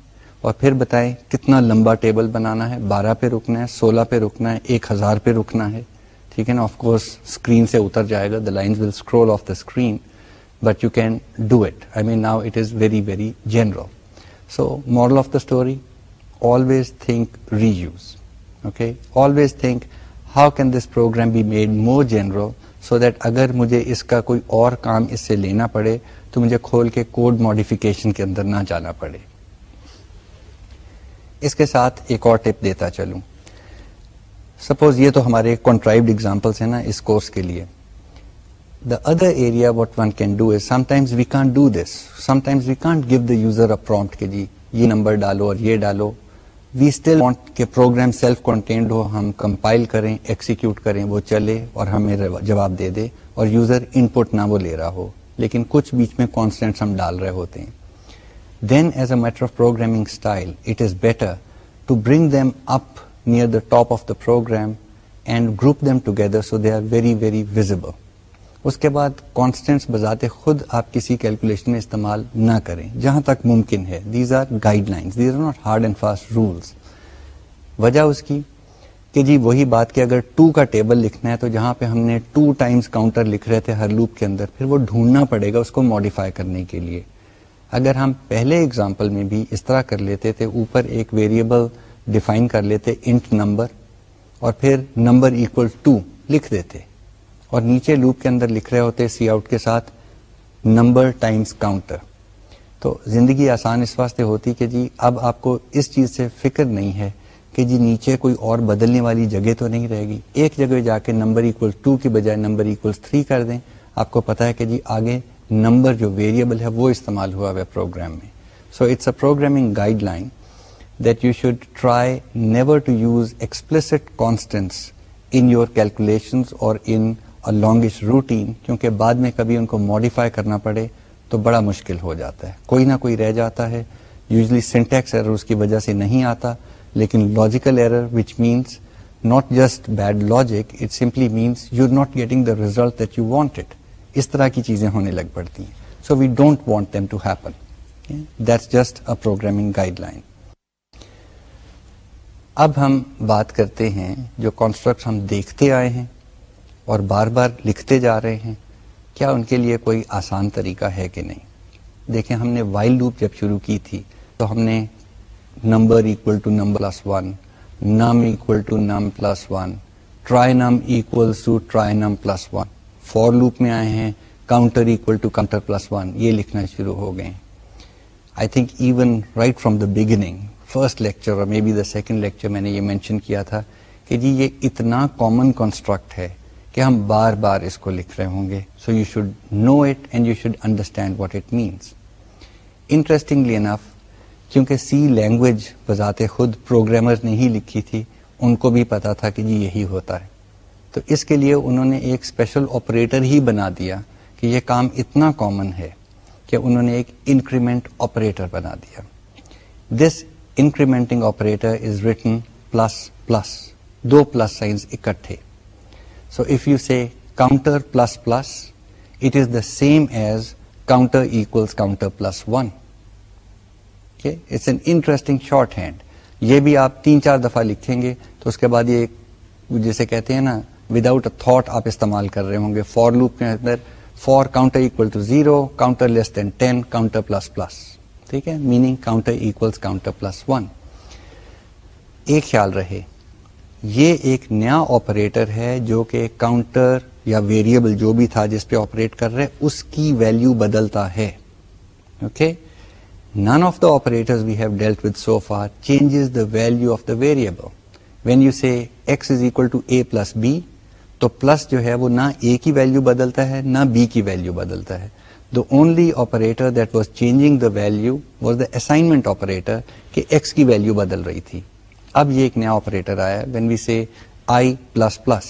اور پھر بتائیں کتنا لمبا ٹیبل بنانا ہے بارہ پہ رکنا ہے سولہ پہ رکنا ہے ایک ہزار پہ رکنا ہے ٹھیک ہے نا آف کورس اسکرین سے اتر جائے گا the line will scroll off the screen but you can do it I mean now it is very very general so moral of the story always think reuse okay always think how can this program be made more general so that اگر مجھے اس کا کوئی اور کام اس سے لینا پڑے تو مجھے کھول کے کوڈ ماڈیفکیشن کے اندر نہ جانا پڑے اس کے ساتھ ایک اور ٹپ دیتا چلوں سپوز یہ تو ہمارے کنٹرائبڈ ایگزامپلس ہیں نا اس کورس کے لیے the other area what one can do is sometimes we can't do this sometimes we can't give the user a front کے جی یہ نمبر ڈالو اور یہ ڈالو وی اسٹل وانٹ کے پروگرام سیلف کنٹینڈ ہو ہم کمپائل کریں ایکسیکیوٹ کریں وہ چلے اور ہمیں جواب دے دے اور یوزر ان پٹ نہ وہ لے رہا ہو لیکن کچھ بیچ میں کانسٹینٹس ہم ڈال رہے ہوتے ہیں then as a matter of programming style, it is better to bring them up near the top of the program and group them together so they are very, very visible. اس کے بعد constants بذات خود آپ کسی calculation میں استعمال نہ کریں جہاں تک ممکن ہے these are guidelines these are not hard and fast rules وجہ اس کی کہ جی وہی بات کہ اگر ٹو کا ٹیبل لکھنا ہے تو جہاں پہ ہم نے ٹو ٹائمس کاؤنٹر لکھ رہے تھے ہر لوپ کے اندر پھر وہ ڈھونڈنا پڑے گا اس کو ماڈیفائی کرنے کے لیے اگر ہم پہلے اگزامپل میں بھی اس طرح کر لیتے تھے اوپر ایک ویریبل ڈیفائن کر لیتے انٹ نمبر نمبر نمبر اور اور پھر ایکول ٹو لکھ لکھ دیتے نیچے لوپ کے کے اندر رہے ہوتے سی آؤٹ ساتھ ٹائمز کاؤنٹر تو زندگی آسان اس واسطے ہوتی کہ جی اب آپ کو اس چیز سے فکر نہیں ہے کہ جی نیچے کوئی اور بدلنے والی جگہ تو نہیں رہے گی ایک جگہ جا کے نمبر ایکول ٹو کی بجائے نمبر ایکول تھری کر دیں آپ کو پتا ہے کہ جی آگے نمبر جو ویریبل ہے وہ استعمال ہوا ہوا پروگرام میں so it's a program guideline that you should try never to use explicit constants in your calculation اور ان لانگیسٹ روٹین کیونکہ بعد میں کبھی ان کو ماڈیفائی کرنا پڑے تو بڑا مشکل ہو جاتا ہے کوئی نہ کوئی رہ جاتا ہے یوزلی سینٹیکس ایرر اس کی وجہ سے نہیں آتا لیکن logical error which means not just bad logic it simply means you not getting the result that you want it اس طرح کی چیزیں ہونے لگ پڑتی ہیں so we don't want them to happen that's just a programming guideline اب ہم بات کرتے ہیں جو کانسٹرکٹ ہم دیکھتے آئے ہیں اور بار بار لکھتے جا رہے ہیں کیا ان کے لیے کوئی آسان طریقہ ہے کہ نہیں دیکھیں ہم نے وائل لوپ جب شروع کی تھی تو ہم نے number equal to number plus one num equal to num plus one try num to try num plus one for loop میں آئے ہیں counter equal to counter plus one یہ لکھنا شروع ہو گئے I think even right from the beginning first lecture اور may be the second lecture میں نے یہ مینشن کیا تھا کہ جی یہ اتنا کامن کانسٹرکٹ ہے کہ ہم بار بار اس کو لکھ رہے ہوں گے so you should know it and you should understand what it means interestingly enough کیونکہ سی لینگویج بذات خود پروگرامر نے ہی لکھی تھی ان کو بھی پتا تھا کہ جی یہی ہوتا ہے تو اس کے لیے انہوں نے ایک اسپیشل آپریٹر ہی بنا دیا کہ یہ کام اتنا کامن ہے کہ انہوں نے ایک انکریمنٹ آپریٹر آپریٹر بنا دیا this incrementing is written plus plus do plus plus plus signs اکٹھے so if you counter it is the same as counter equals counter plus one it's an interesting shorthand یہ بھی آپ تین چار دفعہ لکھیں گے تو اس کے بعد یہ جیسے کہتے ہیں نا وداؤٹ اے تھاٹ آپ استعمال کر رہے ہوں گے فور لوپ کے اندر for counter equal to zero counter less than ten counter plus plus ٹھیک ہے meaning counter counter plus one ایک خیال رہے یہ ایک نیا آپریٹر ہے جو کہ کاؤنٹر یا ویریبل جو بھی تھا جس پہ آپریٹ کر رہے اس کی ویلو بدلتا ہے value of the variable when you see x is equal to a plus b تو پلس جو ہے وہ نہ اے کی ویلو بدلتا ہے نہ بی کی ویلو بدلتا ہے the only operator that was changing the value was the assignment operator کہ ایکس کی ویلو بدل رہی تھی اب یہ ایک نیا آپریٹر آیا when we see i plus plus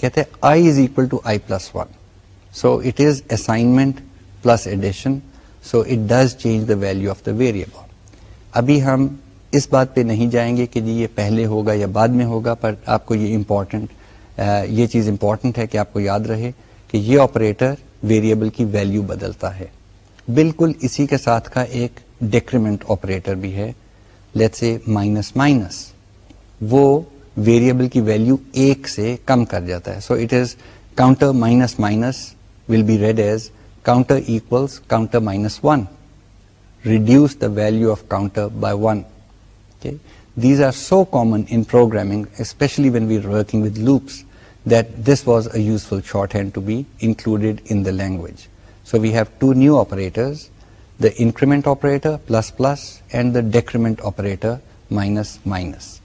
کہتے ہیں i is equal to i plus one so it is assignment plus addition so it does change the value of the variable ابھی ہم اس بات پہ نہیں جائیں گے کہ جی یہ پہلے ہوگا یا بعد میں ہوگا پر آپ کو یہ امپورٹنٹ یہ چیز امپورٹنٹ ہے کہ آپ کو یاد رہے کہ یہ آپریٹر ویریبل کی ویلو بدلتا ہے بالکل اسی کے ساتھ کا ایک ڈیکریمنٹ آپریٹر بھی ہے لیٹ سے سے مائنس مائنس وہ ویریبل کی ایک کم کر جاتا ہے so it is counter minus minus will be read as counter equal counter minus one reduce the value of counter by one these are so programming especially when we working with loops that this was a useful shorthand to be included in the language. So we have two new operators, the increment operator plus plus and the decrement operator minus minus.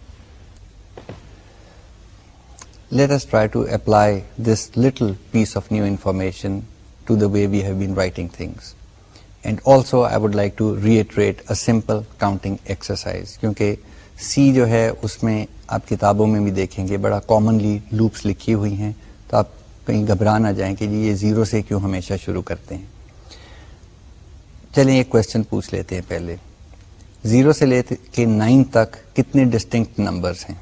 Let us try to apply this little piece of new information to the way we have been writing things. And also I would like to reiterate a simple counting exercise. C جو ہے اس میں آپ کتابوں میں بھی دیکھیں گے بڑا کامنلی لوپس لکھی ہوئی ہیں تو آپ کہیں گھبرا نہ جائیں کہ جی یہ زیرو سے کیوں ہمیشہ شروع کرتے ہیں چلیں ایک کوشچن پوچھ لیتے ہیں پہلے زیرو سے لے کے نائن تک کتنے ڈسٹنکٹ نمبرس ہیں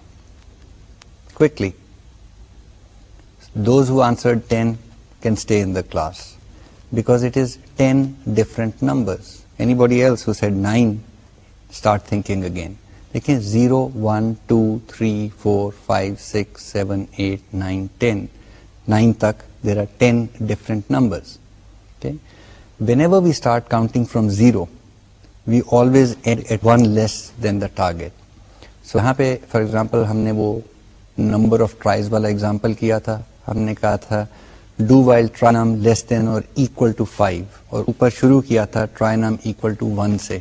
quickly those who answer ten can stay in the class because it is ten different anybody else who said nine start thinking again دیکھیں zero one three four five six seven eight nine تک there are ten different number whenever we start counting from zero we always at one less than the target so یہاں پہ for example ہم نے وہ number of tries والا example کیا تھا ہم نے کہا تھا do while try num less than اور اکول ٹو فائیو اور اوپر شروع کیا تھا ٹرائی نام سے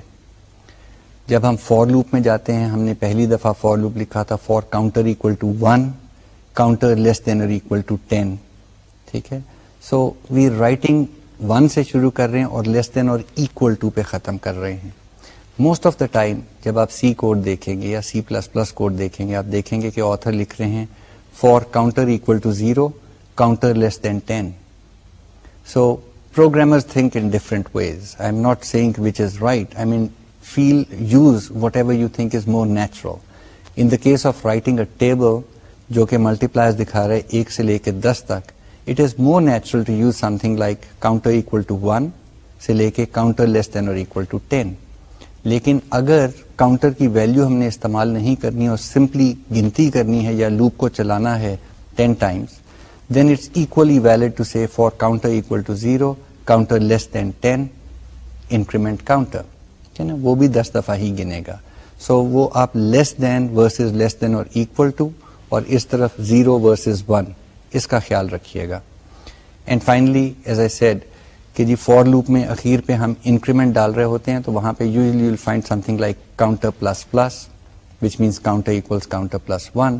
جب ہم فور لوپ میں جاتے ہیں ہم نے پہلی دفعہ فور لوپ لکھا تھا for counter equal to one counter less than or equal to ten ٹھیک ہے سو وی رائٹنگ ون سے شروع کر رہے ہیں اور لیس دین اور ٹو پہ ختم کر رہے ہیں موسٹ آف دا ٹائم جب آپ سی کوڈ دیکھیں گے یا سی پلس پلس کوڈ دیکھیں گے آپ دیکھیں گے کہ آتھر لکھ رہے ہیں for counter equal to zero counter less than ten so programmer think in different ways I am not seeing which is right I mean feel use whatever you think is more natural in this of writing جو کہ multi پلائز دکھا رہے سے لے کے دس تک is more natural اگر کاؤنٹر کی ویلیو ہم نے استعمال نہیں کرنی اور سمپلی گنتی کرنی ہے یا لوپ کو چلانا ہے ٹھیک ہے نا وہ بھی دس دفعہ ہی گنے گا سو so وہ آپ less than versus less than اور اکول ٹو اور اس طرف زیرو ورسز ون اس کا خیال رکھیے گا and finally as I said کہ جی فور لوپ میں اخیر پہ ہم انکریمنٹ ڈال رہے ہوتے ہیں تو وہاں پہ usually will find something like counter plus plus which means counter equals counter plus one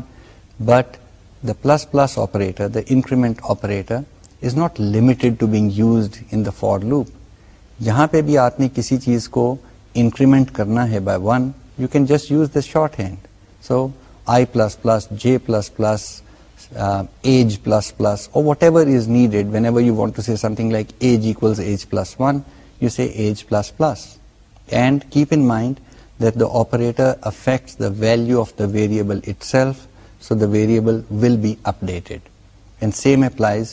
but the plus plus operator the increment operator is not limited to being used in the for loop یہاں پہ بھی آپ نے کسی چیز کو increment کرنا ہے by one you can just use this shorthand so plus plus plus one you see age plus plus keep انائنڈریٹر effects value of the variable will be update and same apply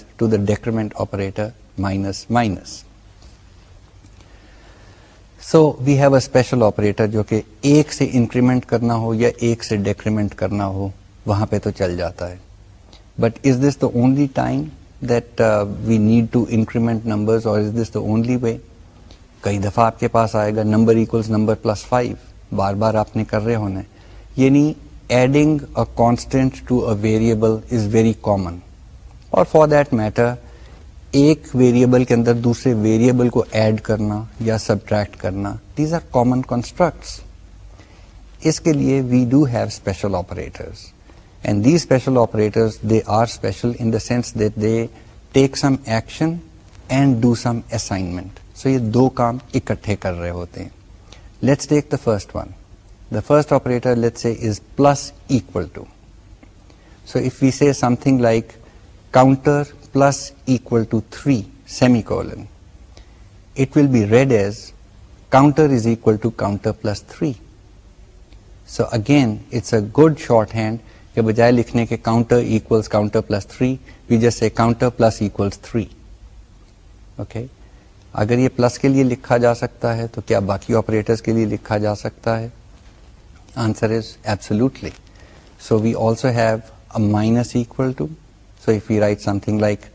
so we have a special operator جو کہ ایک سے increment کرنا ہو یا ایک سے decrement کرنا ہو وہاں پہ تو چل جاتا ہے but is this the only time that we need to increment number or is this the only way کئی دفعہ آپ کے پاس آئے گا number equals number plus five بار بار آپ نے کر رہے ہونا ہے یعنی adding a a to variable is very common اور فار دیٹ میٹر ایک ویریبل کے اندر دوسرے ویریبل کو ایڈ کرنا یا سبٹریکٹ کرنا دیز آر کامن کنسٹرکٹس اس کے لیے we do have special special special and and they they are in the sense that take some some action do assignment so یہ دو کام اکٹھے کر رہے ہوتے ہیں let's take the first one the first operator let's is plus to so if we say something like counter plus equal three similarly be read as counter is equal to counter plus three so again it's a good shorthand كے بجائے لکھنے کے لكھنے كے counter plus three جس a counter plus equals three okay اگر یہ plus کے لیے لکھا جا سکتا ہے تو کیا باقی آپریٹرس کے لیے لکھا جا سکتا ہے answer is absolutely so we also have a minus equal to So if we write something like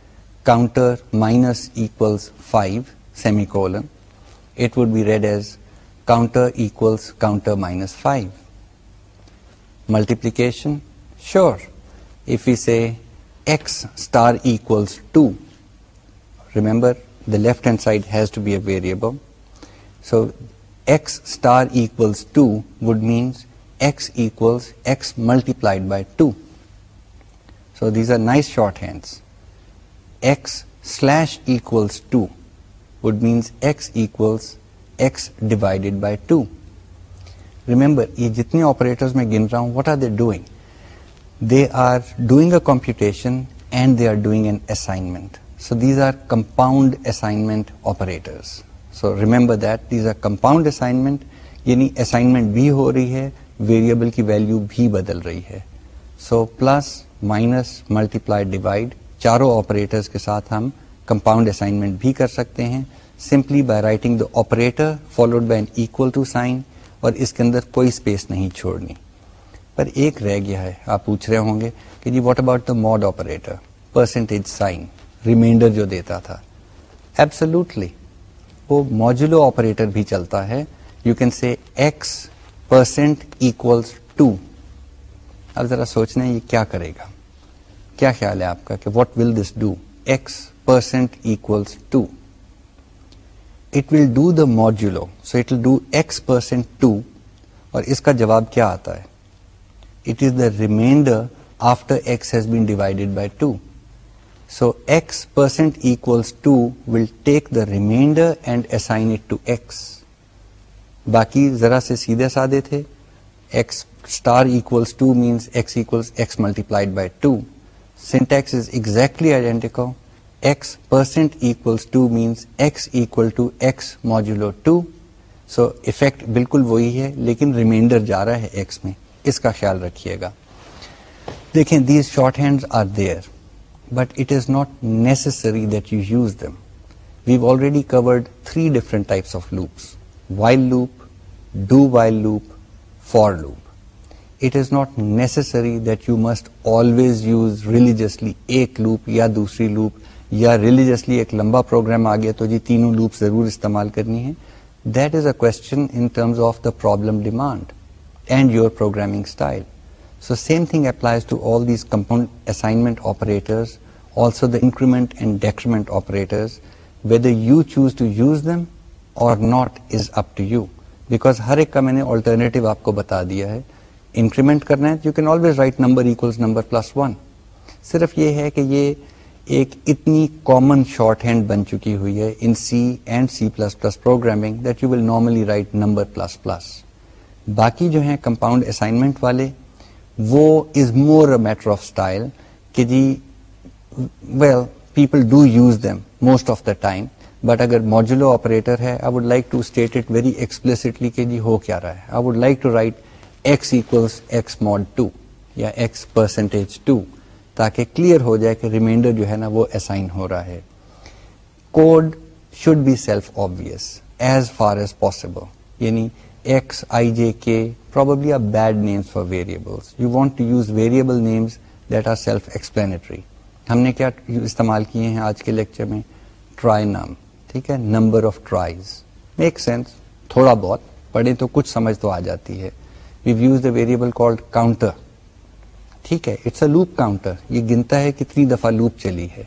counter minus equals 5 semicolon, it would be read as counter equals counter minus 5. Multiplication, sure. If we say x star equals 2, remember the left hand side has to be a variable. So x star equals 2 would mean x equals x multiplied by 2. So these are nice shorthands x slash equals to would means x equals x divided by two remember یہ جتنے operator میں گن رہا ہوں what are they doing they are doing a computation and they are doing an assignment so these are compound assignment so remember that these are compound assignment یعنی assignment بھی ہو رہی ہے ویریبل کی ویلیو بھی بدل رہی ہے so plus minus multiply divide چاروں کے ساتھ ہم کمپاؤنڈ اسائنمنٹ بھی کر سکتے ہیں simply by writing the operator followed by equal to sign اور اس کے اندر کوئی اسپیس نہیں چھوڑنی پر ایک رہ گیا ہے آپ پوچھ رہے ہوں گے کہ جی what about the mod operator percentage sign remainder جو دیتا تھا ایبسلوٹلی وہ موجولو آپریٹر بھی چلتا ہے you can see x percent equals to اب ذرا سوچنا ہے یہ کیا کرے گا کیا خیال ہے آپ کا کہ what will this do x percent equal to it will do the modulo so it will do x percent two اور اس کا جواب کیا آتا ہے it is the remainder after x has been divided by two so x percent equal to will take the remainder and assign it to x باقی ذرا سے سیدھے سادے تھے x star equals to means x equals x multiplied by two syntax is exactly identical percent means x x modular two so effect بالکل وہی ہے لیکن ریمائنڈر جا رہا ہے ایکس میں اس کا خیال رکھیے گا دیکھیں these shorthand are there but it is not necessary that you use them we've already covered three different types of loops while loop do while loop for loop it is not necessary that you must always use religiously ایک loop یا دوسری loop یا religiously ایک لمبا programme آ گیا تو جی تینوں loop ضرور استعمال کرنی ہے that is a question in terms of the problem demand and your programming style so same thing applies to all these compound assignment operators also the increment and decrement operators whether you choose to use them or not is up to you because ہر ایک کا میں نے alternative آپ کو بتا دیا ہے increment کرنا ہے you can always write number equals number plus one صرف یہ ہے کہ یہ ایک اتنی کامن شارٹ ہینڈ بن چکی ہوئی ہے in C and C plus plus programming that you will normally write number plus plus باقی جو ہیں کمپاؤنڈ اسائنمنٹ والے وہ is more a matter of style کہ جی well people do use them most of the time but اگر modulo operator ہے I would like to state it very explicitly کہ جی ہو کیا رہا ہے I would like to write x percentage two تاکہ کلیئر ہو جائے کہ ریمائنڈر جو ہے نا وہ اسائن ہو رہا ہے code should be self obvious as far as possible یعنی for variable names that are self explanatory ہم نے کیا استعمال کیے ہیں آج کے لیکچر میں ٹرائی نام ٹھیک ہے number of tries make sense تھوڑا بہت پڑھیں تو کچھ سمجھ تو آ جاتی ہے we've used a variable called counter ٹھیک ہے اٹس اے لوپ کاؤنٹر یہ گنتا ہے کتنی دفعہ لوپ چلی ہے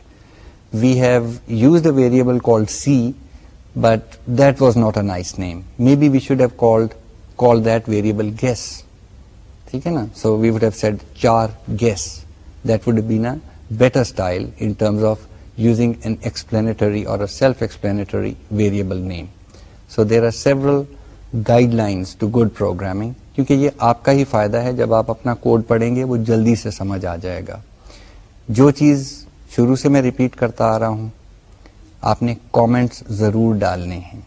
we have used the variable called C but that was not a nice name maybe we should have called call that variable guess ٹھیک ہے نا so we would have set char guess that would be نا better style in terms of using an explanatory or self explanatory variable name so there are several guidelines to good programming کیونکہ یہ آپ کا ہی فائدہ ہے جب آپ اپنا کوڈ پڑھیں گے وہ جلدی سے سمجھ آ جائے گا جو چیز شروع سے میں ریپیٹ کرتا آ رہا ہوں آپ نے کامنٹس ضرور ڈالنے ہیں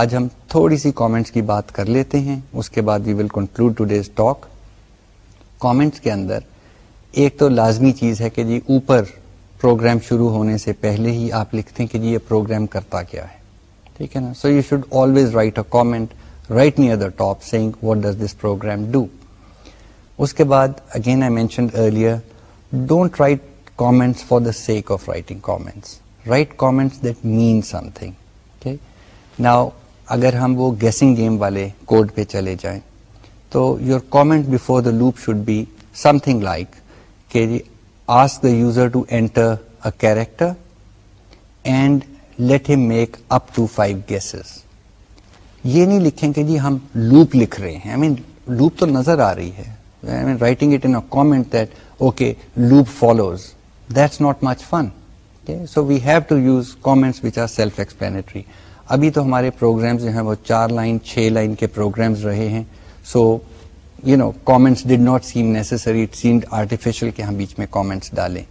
آج ہم تھوڑی سی کامنٹس کی بات کر لیتے ہیں اس کے بعد we will conclude today's talk comments کے اندر ایک تو لازمی چیز ہے کہ جی اوپر پروگرام شروع ہونے سے پہلے ہی آپ لکھتے ہیں کہ جی یہ پروگرام کرتا کیا ہے ٹھیک ہے نا so you should always write a comment right near the top saying what does this program do اس کے بعد again I mention earlier don't write comments for the sake of writing comments write comments that means something now اگر ہم وہ guessing game والے کوٹ پہ چلے جائیں تو your comment before the loop should be something like کی ask the user to enter a character and let him make up to five guesses یہ نہیں لکھیں کہ جی ہم لوپ لکھ رہے ہیں آئی مین لوپ تو نظر آ رہی ہے writing it in comment that okay loop follows that's not much fun so we have to use comments which are self explanatory ابھی تو ہمارے پروگرامز جو ہیں وہ چار لائن چھ لائن کے پروگرامز رہے ہیں so you know comments did not seem it seemed artificial کہ ہم بیچ میں کامنٹس ڈالیں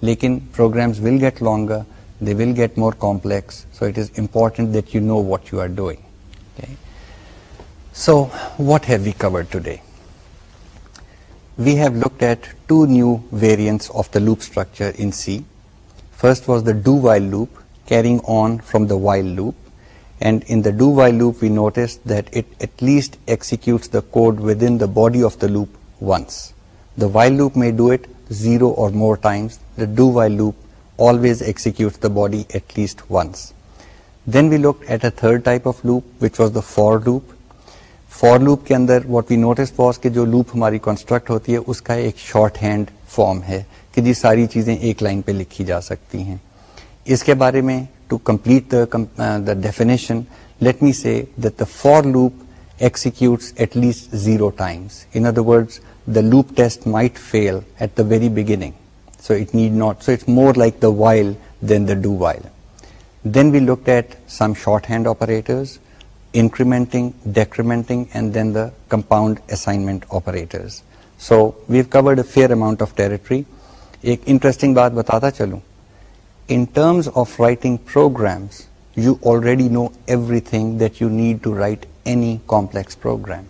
لیکن programs will get longer they will get more complex so it is important that you know what you are doing Okay. So what have we covered today? We have looked at two new variants of the loop structure in C. First was the do-while loop, carrying on from the while loop. And in the do-while loop, we noticed that it at least executes the code within the body of the loop once. The while loop may do it 0 or more times. The do-while loop always executes the body at least once. Then we look at a third type of loop which was the for loop for loop کے اندر what we notice فاس کے جو loop ہماری construct ہوتی ہے اس کا ایک شارٹ ہینڈ فارم ہے کہ جی ساری چیزیں ایک لائن پہ لکھی جا سکتی ہیں اس کے بارے میں to complete the definition let me see the for loop executes at least zero times in other words the loop test might fail at the very beginning so it need not so it's more like the while then the do while then we look at some shorthand operator compound assignment operators so we've covered the fair amount of territory ایک interesting بات بتاتا چلوں in terms of writing programs you already know everything that you need to write any complex program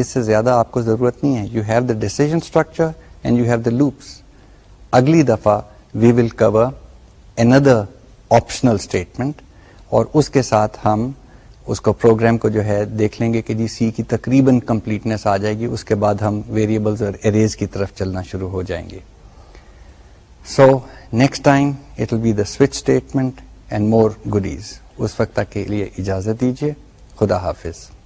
اس سے زیادہ آپ کو ضرورت نہیں ہے you have the decision structure and you have the loops اگلی دفعہ we will cover another optional statement اور اس کے ساتھ ہم اس کو پروگرام کو جو ہے دیکھ لیں گے کہ جی سی کی تقریباً کمپلیٹنیس آ جائے گی اس کے بعد ہم ویریبلز اور اریز کی طرف چلنا شروع ہو جائیں گے so next time it will be the switch statement and more goodies اس وقت تک کے لیے اجازت دیجیے خدا حافظ